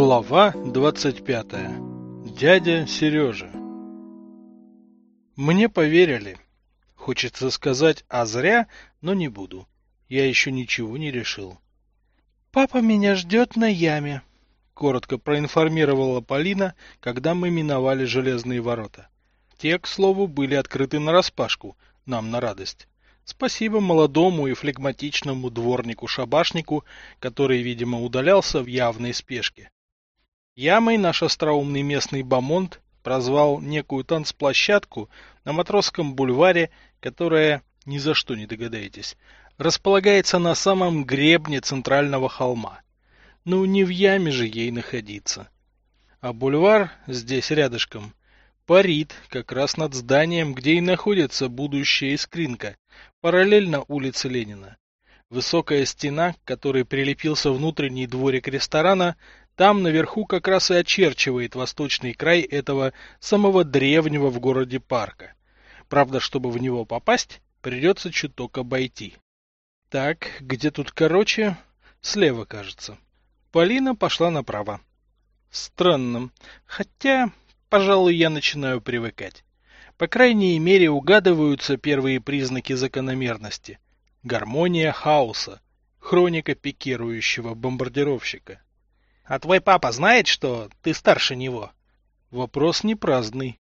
Глава 25. Дядя Сережа. Мне поверили. Хочется сказать, а зря, но не буду. Я еще ничего не решил. Папа меня ждет на яме, коротко проинформировала Полина, когда мы миновали железные ворота. Те, к слову, были открыты нараспашку, нам на радость. Спасибо молодому и флегматичному дворнику-шабашнику, который, видимо, удалялся в явной спешке. Ямой наш остроумный местный бомонд прозвал некую танцплощадку на Матросском бульваре, которая, ни за что не догадаетесь, располагается на самом гребне центрального холма. Ну, не в яме же ей находиться. А бульвар здесь рядышком парит как раз над зданием, где и находится будущая искринка, параллельно улице Ленина. Высокая стена, к которой прилепился внутренний дворик ресторана, там наверху как раз и очерчивает восточный край этого самого древнего в городе парка. Правда, чтобы в него попасть, придется чуток обойти. Так, где тут короче? Слева, кажется. Полина пошла направо. Странно. Хотя, пожалуй, я начинаю привыкать. По крайней мере, угадываются первые признаки закономерности. Гармония хаоса. Хроника пикирующего бомбардировщика. А твой папа знает, что ты старше него? Вопрос не праздный.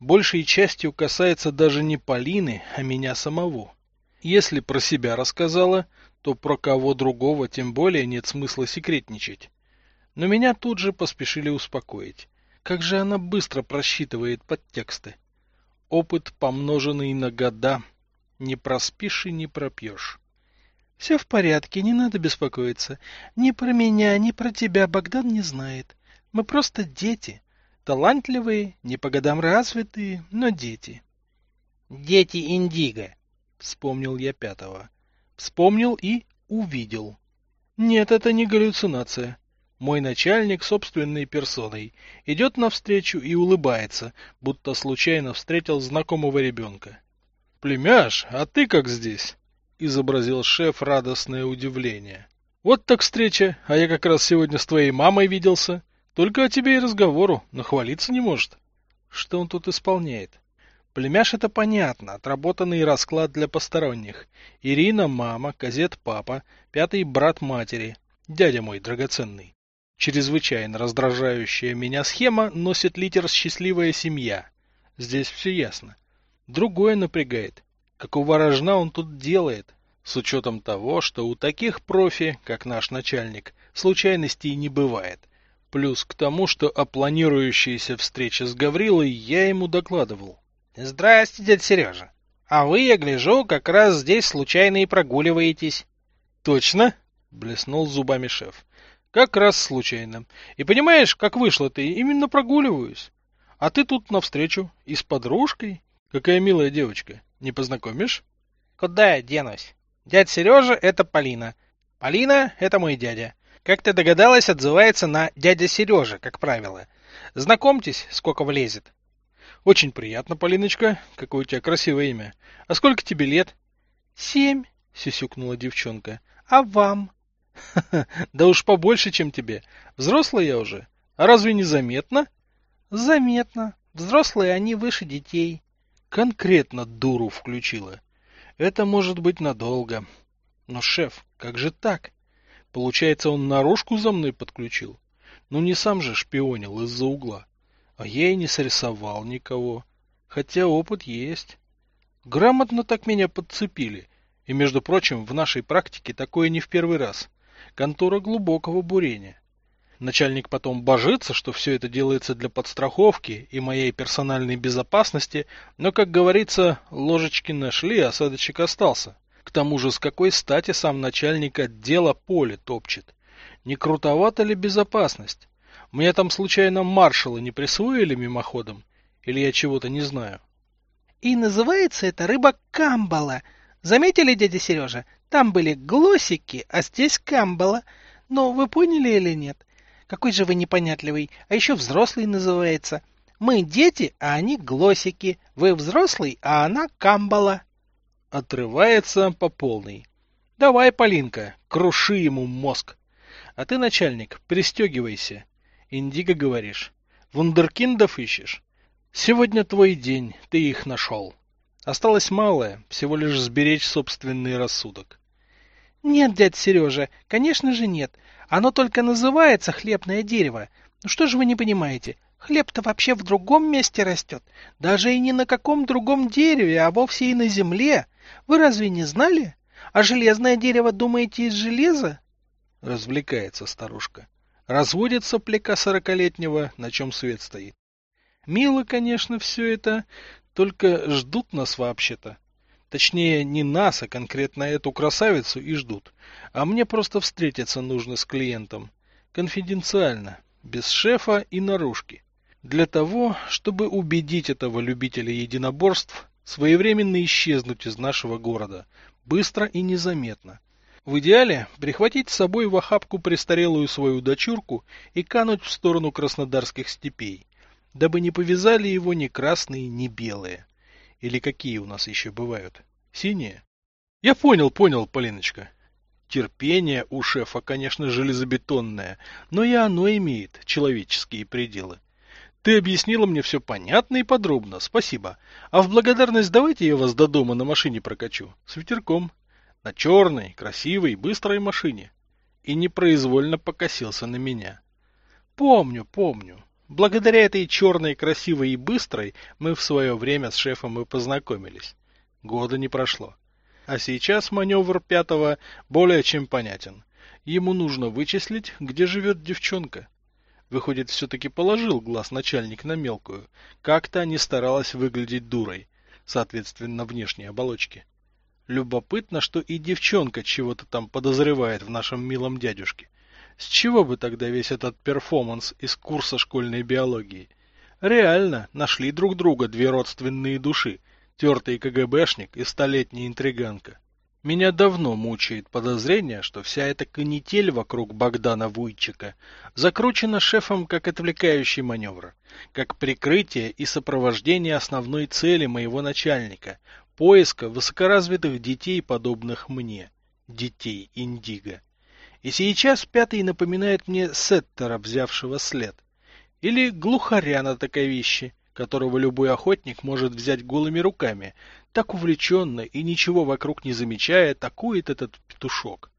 Большей частью касается даже не Полины, а меня самого. Если про себя рассказала, то про кого другого тем более нет смысла секретничать. Но меня тут же поспешили успокоить. Как же она быстро просчитывает подтексты. Опыт, помноженный на года. Не проспишь и не пропьешь. Все в порядке, не надо беспокоиться. Ни про меня, ни про тебя Богдан не знает. Мы просто дети. Талантливые, не по годам развитые, но дети. Дети Индиго. Вспомнил я пятого. Вспомнил и увидел. Нет, это не галлюцинация. Мой начальник собственной персоной идет навстречу и улыбается, будто случайно встретил знакомого ребенка. «Племяш, а ты как здесь?» — изобразил шеф радостное удивление. «Вот так встреча, а я как раз сегодня с твоей мамой виделся. Только о тебе и разговору, но хвалиться не может». Что он тут исполняет? Племяш это понятно, отработанный расклад для посторонних. Ирина – мама, Казет – папа, пятый – брат матери, дядя мой драгоценный. Чрезвычайно раздражающая меня схема носит литер «счастливая семья». Здесь все ясно. Другое напрягает. Какого рожна он тут делает? С учетом того, что у таких профи, как наш начальник, случайностей не бывает. Плюс к тому, что о планирующейся встрече с Гаврилой я ему докладывал. Здрасте, дядь Сережа. А вы, я гляжу, как раз здесь случайно и прогуливаетесь. Точно? Блеснул зубами шеф. Как раз случайно. И понимаешь, как вышло ты, именно прогуливаюсь. А ты тут навстречу. И с подружкой. Какая милая девочка. Не познакомишь? Куда я денусь? Дядь Сережа — это Полина. Полина — это мой дядя. Как ты догадалась, отзывается на дядя Сережа, как правило. Знакомьтесь, сколько влезет. Очень приятно, Полиночка. Какое у тебя красивое имя. А сколько тебе лет? Семь, сисюкнула девчонка. А вам? Да уж побольше, чем тебе. Взрослая я уже. А разве не заметно? Заметно. Взрослые они выше детей. Конкретно дуру включила. Это может быть надолго. Но, шеф, как же так? Получается, он наружку за мной подключил? Ну не сам же шпионил из-за угла. А я и не срисовал никого. Хотя опыт есть. Грамотно так меня подцепили. И, между прочим, в нашей практике такое не в первый раз. Контора глубокого бурения. Начальник потом божится, что все это делается для подстраховки и моей персональной безопасности, но, как говорится, ложечки нашли, осадочек остался. К тому же, с какой стати сам начальник отдела поле топчет? Не крутовата ли безопасность? Мне там случайно маршала не присвоили мимоходом? Или я чего-то не знаю? И называется эта рыба камбала. Заметили, дядя Сережа? Там были глосики, а здесь камбала. Но вы поняли или нет? Какой же вы непонятливый. А еще взрослый называется. Мы дети, а они глосики. Вы взрослый, а она камбала. Отрывается по полной. Давай, Полинка, круши ему мозг. А ты, начальник, пристегивайся. Индиго говоришь? Вундеркиндов ищешь? Сегодня твой день, ты их нашел. Осталось малое, всего лишь сберечь собственный рассудок. Нет, дядь Сережа, конечно же нет. Оно только называется хлебное дерево. Ну что же вы не понимаете? Хлеб-то вообще в другом месте растет. Даже и не на каком другом дереве, а вовсе и на земле. Вы разве не знали? А железное дерево, думаете, из железа? Развлекается старушка. Разводит сопляка сорокалетнего, на чем свет стоит. Мило, конечно, все это, только ждут нас вообще-то. Точнее, не нас, а конкретно эту красавицу и ждут. А мне просто встретиться нужно с клиентом. Конфиденциально, без шефа и наружки. Для того, чтобы убедить этого любителя единоборств своевременно исчезнуть из нашего города, быстро и незаметно. В идеале прихватить с собой в охапку престарелую свою дочурку и кануть в сторону краснодарских степей, дабы не повязали его ни красные, ни белые. Или какие у нас еще бывают? Синие? Я понял, понял, Полиночка. Терпение у шефа, конечно, железобетонное, но и оно имеет человеческие пределы. Ты объяснила мне все понятно и подробно, спасибо. А в благодарность давайте я вас до дома на машине прокачу. С ветерком. На черной, красивой, быстрой машине. И непроизвольно покосился на меня. Помню, помню. Благодаря этой черной, красивой и быстрой мы в свое время с шефом и познакомились. Года не прошло. А сейчас маневр пятого более чем понятен. Ему нужно вычислить, где живет девчонка. Выходит, все-таки положил глаз начальник на мелкую. Как-то не старалась выглядеть дурой, соответственно, внешней оболочке. Любопытно, что и девчонка чего-то там подозревает в нашем милом дядюшке. С чего бы тогда весь этот перформанс из курса школьной биологии? Реально, нашли друг друга две родственные души, тертый КГБшник и столетняя интриганка. Меня давно мучает подозрение, что вся эта канитель вокруг Богдана Вуйчика закручена шефом как отвлекающий маневр, как прикрытие и сопровождение основной цели моего начальника – поиска высокоразвитых детей, подобных мне, детей Индиго. И сейчас пятый напоминает мне сеттера, взявшего след. Или глухаря на таковище, которого любой охотник может взять голыми руками, так увлеченно и ничего вокруг не замечая, атакует этот петушок.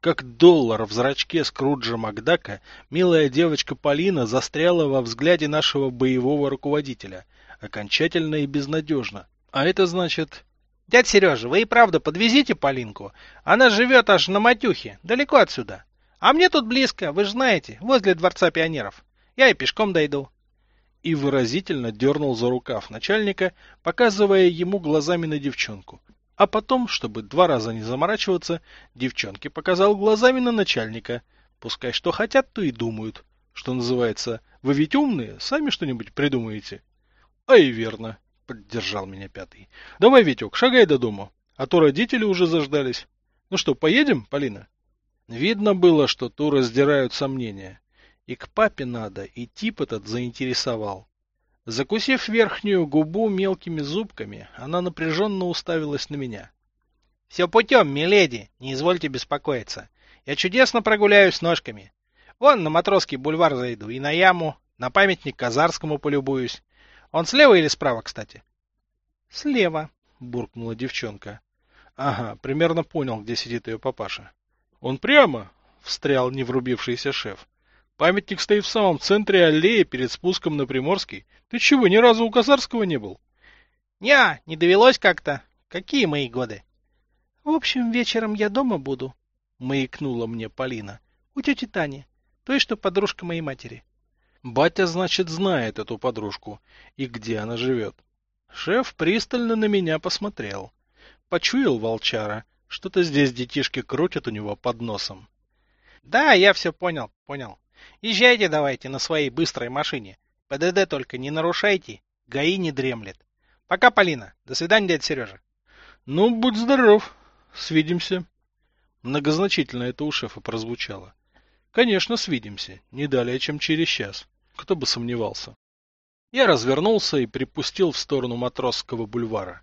Как доллар в зрачке Скруджа Макдака, милая девочка Полина застряла во взгляде нашего боевого руководителя, окончательно и безнадежно. А это значит... Дядь Сережа, вы и правда подвезите Полинку. Она живет аж на Матюхе, далеко отсюда. А мне тут близко, вы же знаете, возле Дворца пионеров. Я и пешком дойду и выразительно дернул за рукав начальника, показывая ему глазами на девчонку. А потом, чтобы два раза не заморачиваться, девчонке показал глазами на начальника. Пускай что хотят, то и думают. Что называется, вы ведь умные, сами что-нибудь придумаете. А и верно, поддержал меня пятый. Давай, Витек, шагай до дома, а то родители уже заждались. Ну что, поедем, Полина? Видно было, что ту раздирают сомнения. И к папе надо, и тип этот заинтересовал. Закусив верхнюю губу мелкими зубками, она напряженно уставилась на меня. — Все путем, миледи, не извольте беспокоиться. Я чудесно прогуляюсь ножками. Вон на Матросский бульвар зайду и на яму, на памятник Казарскому полюбуюсь. Он слева или справа, кстати? — Слева, — буркнула девчонка. — Ага, примерно понял, где сидит ее папаша. — Он прямо? — встрял неврубившийся шеф. Памятник стоит в самом центре аллеи перед спуском на Приморский. Ты чего, ни разу у Казарского не был? Не, не довелось как-то. Какие мои годы? В общем, вечером я дома буду, маякнула мне Полина. У тети Тани, той, что подружка моей матери. Батя, значит, знает эту подружку и где она живет. Шеф пристально на меня посмотрел. Почуял волчара, что-то здесь детишки крутят у него под носом. Да, я все понял, понял. Езжайте давайте на своей быстрой машине. ПДД только не нарушайте, ГАИ не дремлет. Пока, Полина. До свидания, дядя Сережа. Ну, будь здоров. Свидимся. Многозначительно это у шефа прозвучало. Конечно, свидимся. Не далее, чем через час. Кто бы сомневался. Я развернулся и припустил в сторону Матросского бульвара.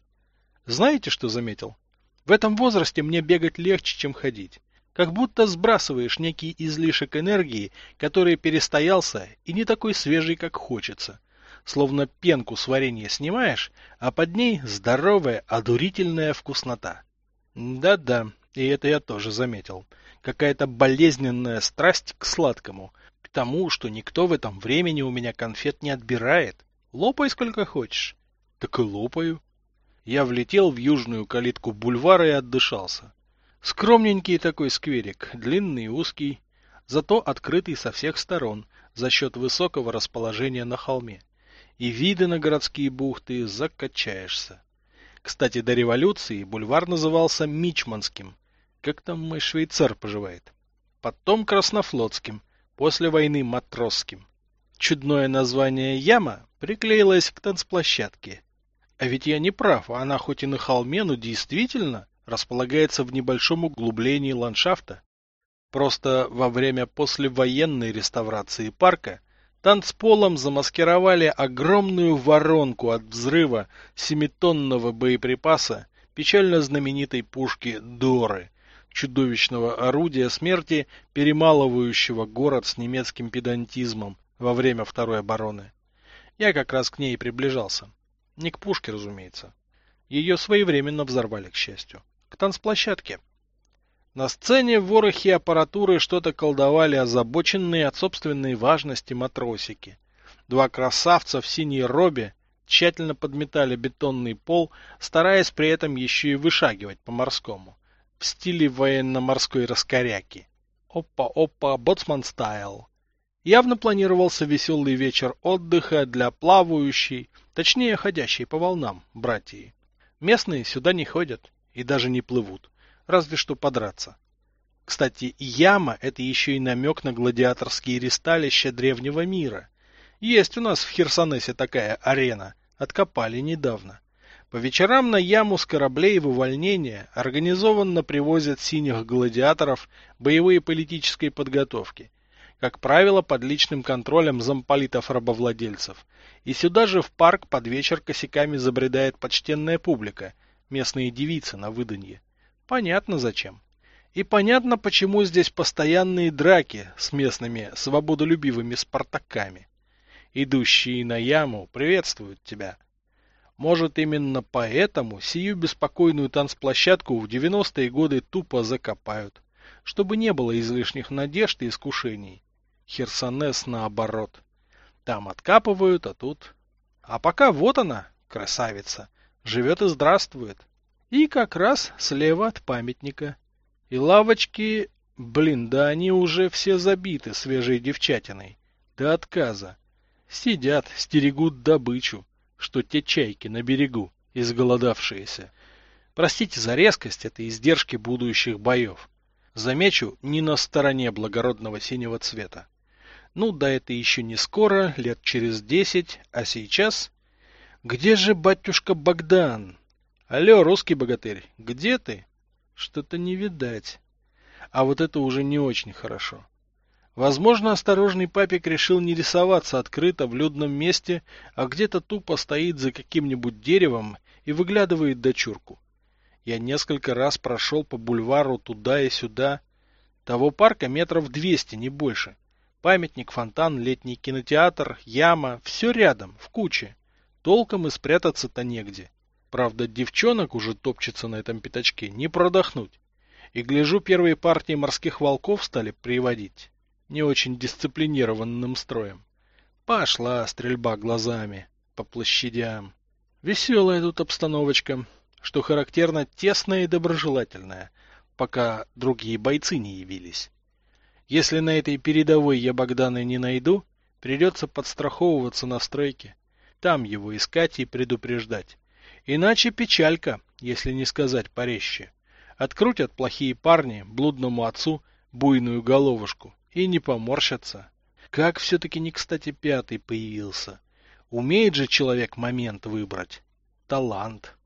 Знаете, что заметил? В этом возрасте мне бегать легче, чем ходить. Как будто сбрасываешь некий излишек энергии, который перестоялся и не такой свежий, как хочется. Словно пенку с варенья снимаешь, а под ней здоровая, одурительная вкуснота. Да-да, и это я тоже заметил. Какая-то болезненная страсть к сладкому, к тому, что никто в этом времени у меня конфет не отбирает. Лопай сколько хочешь. Так и лопаю. Я влетел в южную калитку бульвара и отдышался. Скромненький такой скверик, длинный и узкий, зато открытый со всех сторон за счет высокого расположения на холме. И виды на городские бухты закачаешься. Кстати, до революции бульвар назывался Мичманским. Как там мой швейцар поживает? Потом Краснофлотским, после войны Матросским. Чудное название Яма приклеилось к танцплощадке. А ведь я не прав, она хоть и на холме, но действительно располагается в небольшом углублении ландшафта. Просто во время послевоенной реставрации парка танцполом замаскировали огромную воронку от взрыва семитонного боеприпаса печально знаменитой пушки Доры, чудовищного орудия смерти, перемалывающего город с немецким педантизмом во время Второй обороны. Я как раз к ней приближался. Не к пушке, разумеется. Ее своевременно взорвали, к счастью к танцплощадке. На сцене в ворохе аппаратуры что-то колдовали озабоченные от собственной важности матросики. Два красавца в синей робе тщательно подметали бетонный пол, стараясь при этом еще и вышагивать по-морскому, в стиле военно-морской раскоряки. Опа-опа, боцман стайл. Явно планировался веселый вечер отдыха для плавающей, точнее ходящей по волнам, братьи. Местные сюда не ходят и даже не плывут, разве что подраться. Кстати, яма – это еще и намек на гладиаторские ристалища древнего мира. Есть у нас в Херсонесе такая арена, откопали недавно. По вечерам на яму с кораблей в увольнение организованно привозят синих гладиаторов боевые политической подготовки, как правило, под личным контролем замполитов-рабовладельцев. И сюда же в парк под вечер косяками забредает почтенная публика – местные девицы на выданье. Понятно зачем. И понятно, почему здесь постоянные драки с местными свободолюбивыми спартаками. Идущие на яму приветствуют тебя. Может, именно поэтому сию беспокойную танцплощадку в 90-е годы тупо закопают, чтобы не было излишних надежд и искушений. Херсонес наоборот. Там откапывают, а тут... А пока вот она, красавица, живет и здравствует. И как раз слева от памятника. И лавочки, блин, да они уже все забиты свежей девчатиной. До отказа. Сидят, стерегут добычу, что те чайки на берегу, изголодавшиеся. Простите за резкость, это издержки будущих боев. Замечу, не на стороне благородного синего цвета. Ну да это еще не скоро, лет через десять, а сейчас где же батюшка Богдан? Алло, русский богатырь, где ты? Что-то не видать. А вот это уже не очень хорошо. Возможно, осторожный папик решил не рисоваться открыто в людном месте, а где-то тупо стоит за каким-нибудь деревом и выглядывает дочурку. Я несколько раз прошел по бульвару туда и сюда. Того парка метров двести, не больше. Памятник, фонтан, летний кинотеатр, яма — все рядом, в куче. Толком и спрятаться-то негде. Правда, девчонок уже топчется на этом пятачке, не продохнуть. И гляжу, первые партии морских волков стали приводить. Не очень дисциплинированным строем. Пошла стрельба глазами по площадям. Веселая тут обстановочка, что характерно тесная и доброжелательная, пока другие бойцы не явились. Если на этой передовой я Богдана не найду, придется подстраховываться на стройке там его искать и предупреждать. Иначе печалька, если не сказать порезче. Открутят плохие парни блудному отцу буйную головушку и не поморщатся. Как все-таки не кстати пятый появился. Умеет же человек момент выбрать. Талант.